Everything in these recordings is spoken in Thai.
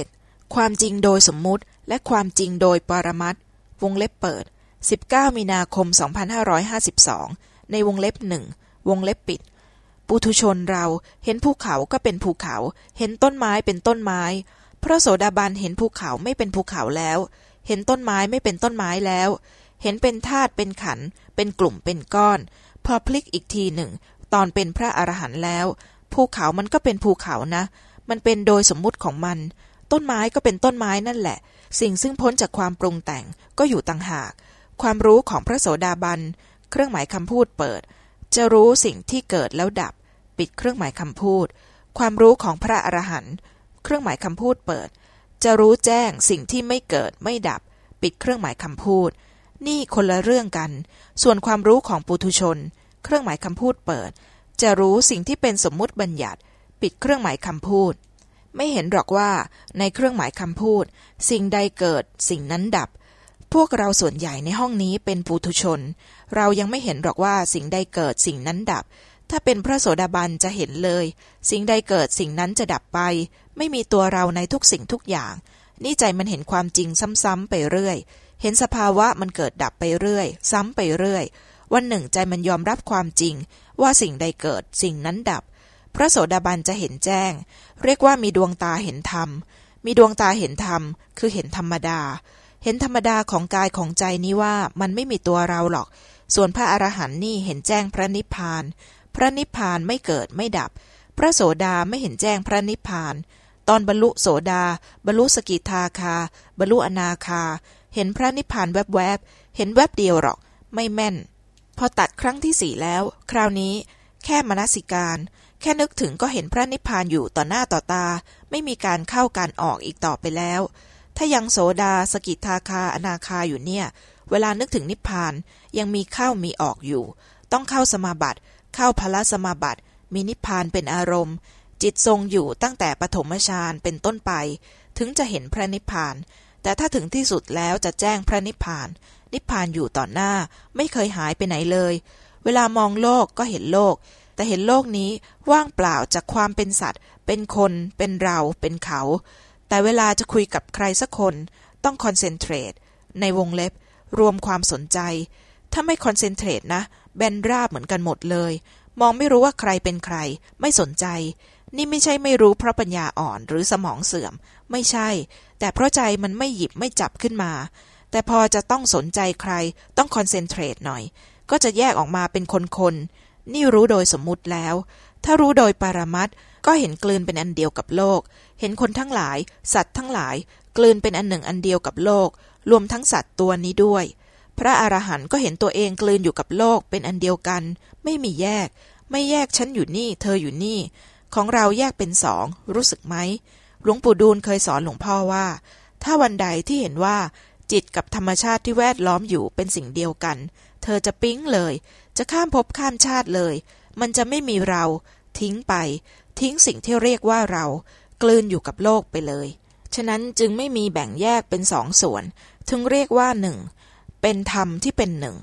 41. ความจริงโดยสมมุติและความจริงโดยปรมัตวงเล็บเปิด 19 มีนาคม 2552 ในวงเล็บหนึ่งวงเล็บปิด ปุถุชนเราเห็นภูเขาก็เป็นภูเขา เห็นต้นไม้เป็นต้นไม้ พระโสดาบันเห็นภูเขาไม่เป็นภูเขาแล้ว เห็นต้นไม้ไม่เป็นต้นไม้แล้ว เห็นเป็นธาตุเป็นขัน เป็นกลุ่มเป็นก้อน พอพลิกอีกทีหนึ่ง ตอนเป็นพระอรหันต์แล้ว ภูเขามันก็เป็นภูเขานะ มันเป็นโดยสมมุติของมัน ต้นไม้ก็เป็นต้นไม้นั่นแหละ สิ่งซึ่งพ้นจากความปรุงแต่งก็อยู่ต่างหาก ความรู้ของพระโสดาบัน เครื่องหมายคำพูดเปิด จะรู้สิ่งที่เกิดแล้วดับ ปิดเครื่องหมายคำพูด ความรู้ของพระอรหันต์เครื่องหมายคำพูดเปิด จะรู้แจ้งสิ่งที่ไม่เกิดไม่ดับ ปิดเครื่องหมายคำพูด นี่คนละเรื่องกัน ส่วนความรู้ของปุถุชน เครื่องหมายคำพูดเปิด จะรู้สิ่งที่เป็นสมมุติบัญญัติ ปิดเครื่องหมายคำพูด ไม่เห็นหรอกว่าในเครื่องหมายคำพูด สิ่งใดเกิดสิ่งนั้นดับ พวกเราส่วนใหญ่ในห้องนี้เป็นปุถุชน เรายังไม่เห็นหรอกว่าสิ่งใดเกิดสิ่งนั้นดับ ถ้าเป็นพระโสดาบันจะเห็นเลย สิ่งใดเกิดสิ่งนั้นจะดับไป ไม่มีตัวเราในทุกสิ่งทุกอย่าง นี่ใจมันเห็นความจริงซ้ำๆไปเรื่อย เห็นสภาวะมันเกิดดับไปเรื่อย ซ้ำไปเรื่อยวันหนึ่งใจมันยอมรับความจริงว่าสิ่งใดเกิดสิ่งนั้นดับ พระโสดาบันจะเห็นแจ้ง เรียกว่ามีดวงตาเห็นธรรม มีดวงตาเห็นธรรม คือเห็นธรรมดา เห็นธรรมดาของกายของใจนี้ว่ามันไม่มีตัวเราหรอก ส่วนพระอรหันต์นี่เห็นแจ้งพระนิพพาน พระนิพพานไม่เกิดไม่ดับ พระโสดาไม่เห็นแจ้งพระนิพพาน ตอนบรรลุโสดา บรรลุสกิทาคา บรรลุอนาคา เห็นพระนิพพานแวบๆ เห็นแวบเดียวหรอก ไม่แม่น พอตัดครั้งที่สี่แล้ว คราวนี้แค่มนสิการ แค่นึกถึงก็เห็นพระนิพพานอยู่ต่อหน้าต่อตา ไม่มีการเข้าการออกอีกต่อไปแล้ว ถ้ายังโสดาสกิทาคาอนาคาอยู่เนี่ย เวลานึกถึงนิพพานยังมีเข้ามีออกอยู่ ต้องเข้าสมาบัติ เข้าพละสมาบัติ มีนิพพานเป็นอารมณ์ จิตทรงอยู่ตั้งแต่ปฐมฌานเป็นต้นไป ถึงจะเห็นพระนิพพาน แต่ถ้าถึงที่สุดแล้วจะแจ้งพระนิพพาน นิพพานอยู่ต่อหน้า ไม่เคยหายไปไหนเลย เวลามองโลกก็เห็นโลก แต่เห็นโลกนี้ว่างเปล่าจากความเป็นสัตว์ เป็นคน เป็นเรา เป็นเขา แต่เวลาจะคุยกับใครสักคน ต้องคอนเซนเทรตในวงเล็บ รวมความสนใจ ถ้าไม่คอนเซนเทรตนะแบนราบเหมือนกันหมดเลย มองไม่รู้ว่าใครเป็นใคร ไม่สนใจ นี่ไม่ใช่ไม่รู้เพราะปัญญาอ่อนหรือสมองเสื่อม ไม่ใช่ แต่เพราะใจมันไม่หยิบไม่จับขึ้นมา แต่พอจะต้องสนใจใคร ต้องคอนเซนเทรตหน่อย ก็จะแยกออกมาเป็นคนๆ นี่รู้โดยสมมุติแล้ว ถ้ารู้โดยปรามัดก็เห็นกลืนเป็นอันเดียวกับโลก เห็นคนทั้งหลาย สัตว์ทั้งหลาย กลืนเป็นอันหนึ่งอันเดียวกับโลก รวมทั้งสัตว์ตัวนี้ด้วย พระอรหันต์ก็เห็นตัวเองกลืนอยู่กับโลกเป็นอันเดียวกัน ไม่มีแยก ไม่แยกฉันอยู่นี่ เธออยู่นี่ ของเราแยกเป็นสอง รู้สึกไหมหลวงปู่ดูลเคยสอนหลวงพ่อว่า ถ้าวันใดที่เห็นว่าจิตกับธรรมชาติที่แวดล้อมอยู่เป็นสิ่งเดียวกัน เธอจะปิ๊งเลย จะข้ามภพข้ามชาติเลย มันจะไม่มีเรา ทิ้งไป ทิ้งสิ่งที่เรียกว่าเรา กลืนอยู่กับโลกไปเลย ฉะนั้นจึงไม่มีแบ่งแยกเป็นสองส่วน ถึงเรียกว่าหนึ่ง เป็นธรรมที่เป็นหนึ่ง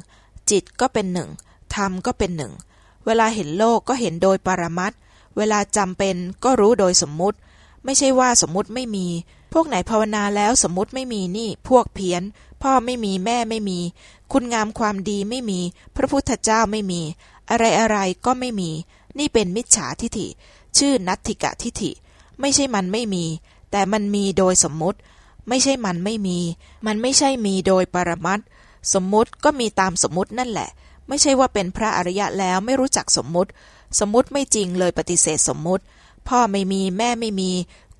จิตก็เป็นหนึ่ง ธรรมก็เป็นหนึ่ง เวลาเห็นโลกก็เห็นโดยปรมัตเวลาจำเป็นก็รู้โดยสมมุติ ไม่ใช่ว่าสมมุติไม่มี พวกไหนภาวนาแล้วสมมุติไม่มีนี่ พวกเพี้ยน พ่อไม่มีแม่ไม่มี คุณงามความดีไม่มี พระพุทธเจ้าไม่มี อะไรอะไรก็ไม่มี นี่เป็นมิจฉาทิฐิ ชื่อนัตถิกะทิฐิ ไม่ใช่มันไม่มี แต่มันมีโดยสมมุติ ไม่ใช่มันไม่มี มันไม่ใช่มีโดยปรมัตสมมุติก็มีตามสมมุตินั่นแหละ ไม่ใช่ว่าเป็นพระอริยะแล้วไม่รู้จักสมมุติ สมมุติไม่จริงเลยปฏิเสธสมมุติ พ่อไม่มีแม่ไม่มี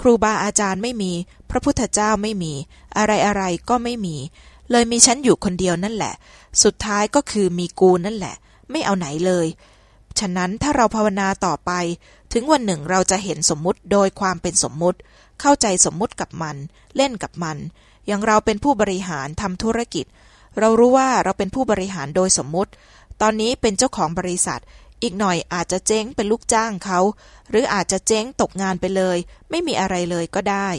ครูบาอาจารย์ไม่มี พระพุทธเจ้าไม่มี อะไรอะไรก็ไม่มี เลยมีฉันอยู่คนเดียวนั่นแหละ สุดท้ายก็คือมีกูนั่นแหละ ไม่เอาไหนเลย ฉะนั้นถ้าเราภาวนาต่อไป ถึงวันหนึ่งเราจะเห็นสมมุติโดยความเป็นสมมุติ เข้าใจสมมุติกับมัน เล่นกับมัน อย่างเราเป็นผู้บริหารทำธุรกิจ เรารู้ว่าเราเป็นผู้บริหารโดยสมมุติ ตอนนี้เป็นเจ้าของบริษัท อีกหน่อยอาจจะเจ๊งเป็นลูกจ้างเขา หรืออาจจะเจ๊งตกงานไปเลย ไม่มีอะไรเลยก็ได้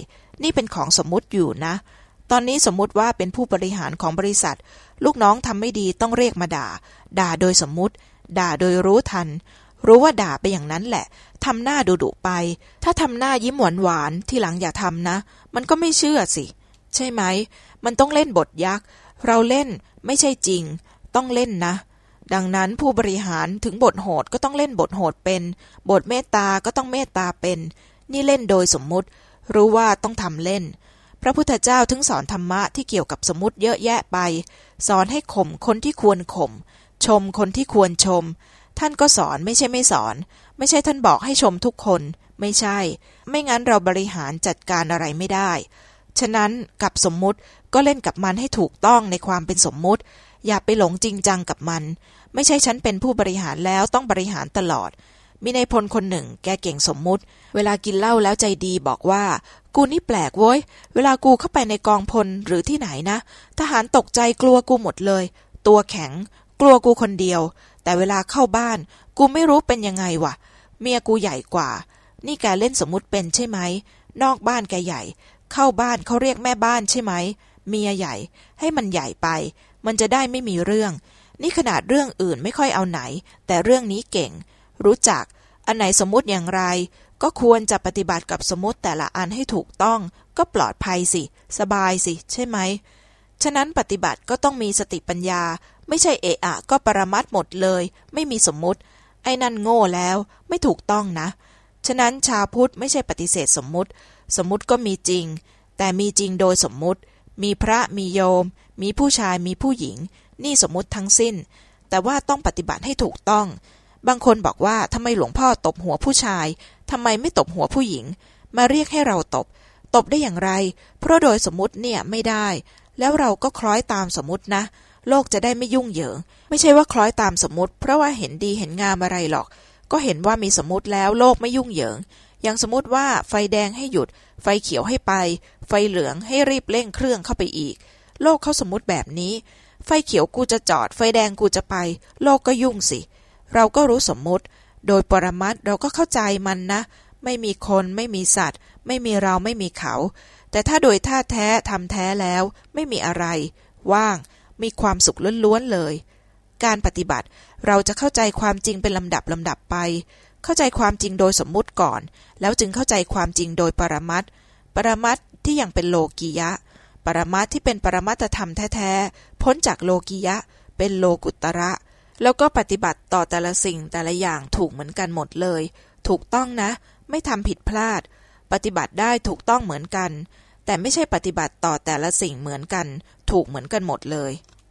นี่เป็นของสมมุติอยู่นะ ตอนนี้สมมุติว่าเป็นผู้บริหารของบริษัท ลูกน้องทำไม่ดีต้องเรียกมาด่า ด่าโดยสมมุติ ด่าโดยรู้ทัน รู้ว่าด่าไปอย่างนั้นแหละทำหน้าดุดุไป ถ้าทำหน้ายิ้มหวานหวานที่หลังอย่าทำนะ มันก็ไม่เชื่อสิ ใช่ไหม มันต้องเล่นบทยักษ์ เราเล่นไม่ใช่จริง ต้องเล่นนะ ดังนั้นผู้บริหารถึงบทโหดก็ต้องเล่นบทโหดเป็น บทเมตตาก็ต้องเมตตาเป็น นี่เล่นโดยสมมุติ รู้ว่าต้องทำเล่น พระพุทธเจ้าถึงสอนธรรมะที่เกี่ยวกับสมมติเยอะแยะไป สอนให้ข่มคนที่ควรข่ม ชมคนที่ควรชม ท่านก็สอนไม่ใช่ไม่สอน ไม่ใช่ท่านบอกให้ชมทุกคน ไม่ใช่ ไม่งั้นเราบริหารจัดการอะไรไม่ได้ ฉะนั้นกับสมมุติก็เล่นกับมันให้ถูกต้องในความเป็นสมมุติ อย่าไปหลงจริงจังกับมัน ไม่ใช่ฉันเป็นผู้บริหารแล้วต้องบริหารตลอด มีในพลคนหนึ่ง แกเก่งสมมุติ เวลากินเหล้าแล้วใจดีบอกว่า กูนี่แปลกเว้ย เวลากูเข้าไปในกองพลหรือที่ไหนนะ ทหารตกใจกลัวกูหมดเลย ตัวแข็ง กลัวกูคนเดียว แต่เวลาเข้าบ้าน กูไม่รู้เป็นยังไงวะเมียกูใหญ่กว่า นี่แกเล่นสมมุติเป็นใช่ไหม นอกบ้านแกใหญ่ เข้าบ้านเขาเรียกแม่บ้านใช่ไหม เมียใหญ่ ให้มันใหญ่ไป มันจะได้ไม่มีเรื่อง นี่ขนาดเรื่องอื่นไม่ค่อยเอาไหน แต่เรื่องนี้เก่ง รู้จัก อันไหนสมมติอย่างไร ก็ควรจะปฏิบัติกับสมมติแต่ละอันให้ถูกต้อง ก็ปลอดภัยสิ สบายสิ ใช่ไหม ฉะนั้นปฏิบัติก็ต้องมีสติปัญญา ไม่ใช่เอะอะก็ปรมัดหมดเลย ไม่มีสมมติ ไอ้นั่นโง่แล้ว ไม่ถูกต้องนะ ฉะนั้นชาพุทธไม่ใช่ปฏิเสธสมมติ สมมติก็มีจริง แต่มีจริงโดยสมมติ มีพระมีโยม มีผู้ชายมีผู้หญิง นี่สมมุติทั้งสิ้น แต่ว่าต้องปฏิบัติให้ถูกต้อง บางคนบอกว่าทำไมหลวงพ่อตบหัวผู้ชายทำไมไม่ตบหัวผู้หญิง มาเรียกให้เราตบ ตบได้อย่างไร เพราะโดยสมมติเนี่ยไม่ได้ แล้วเราก็คล้อยตามสมมตินะ โลกจะได้ไม่ยุ่งเหยิง ไม่ใช่ว่าคล้อยตามสมมติ เพราะว่าเห็นดีเห็นงามอะไรหรอก ก็เห็นว่ามีสมมติแล้วโลกไม่ยุ่งเหยิง อย่างสมมติว่าไฟแดงให้หยุด ไฟเขียวให้ไป ไฟเหลืองให้รีบเร่งเครื่องเข้าไปอีก โลกเขาสมมติแบบนี้ ไฟเขียวกูจะจอด ไฟแดงกูจะไป โลกก็ยุ่งสิ เราก็รู้สมมติ โดยปรมัตเราก็เข้าใจมันนะ ไม่มีคนไม่มีสัตว์ ไม่มีเราไม่มีเขา แต่ถ้าโดยท่าแท้ทำแท้แล้ว ไม่มีอะไร ว่าง มีความสุขล้วนๆเลย การปฏิบัติเราจะเข้าใจความจริงเป็นลำดับลำดับไป เข้าใจความจริงโดยสมมุติก่อน แล้วจึงเข้าใจความจริงโดยปรมัตถ์ปรมัตถ์ที่ยังเป็นโลกียะ ปรมัตถ์ที่เป็นปรมัตธรรมแท้ๆ พ้นจากโลกียะ เป็นโลกุตระ แล้วก็ปฏิบัติต่อแต่ละสิ่งแต่ละอย่างถูกเหมือนกันหมดเลย ถูกต้องนะ ไม่ทำผิดพลาด ปฏิบัติได้ถูกต้องเหมือนกัน แต่ไม่ใช่ปฏิบัติต่อแต่ละสิ่งเหมือนกัน ถูกเหมือนกันหมดเลย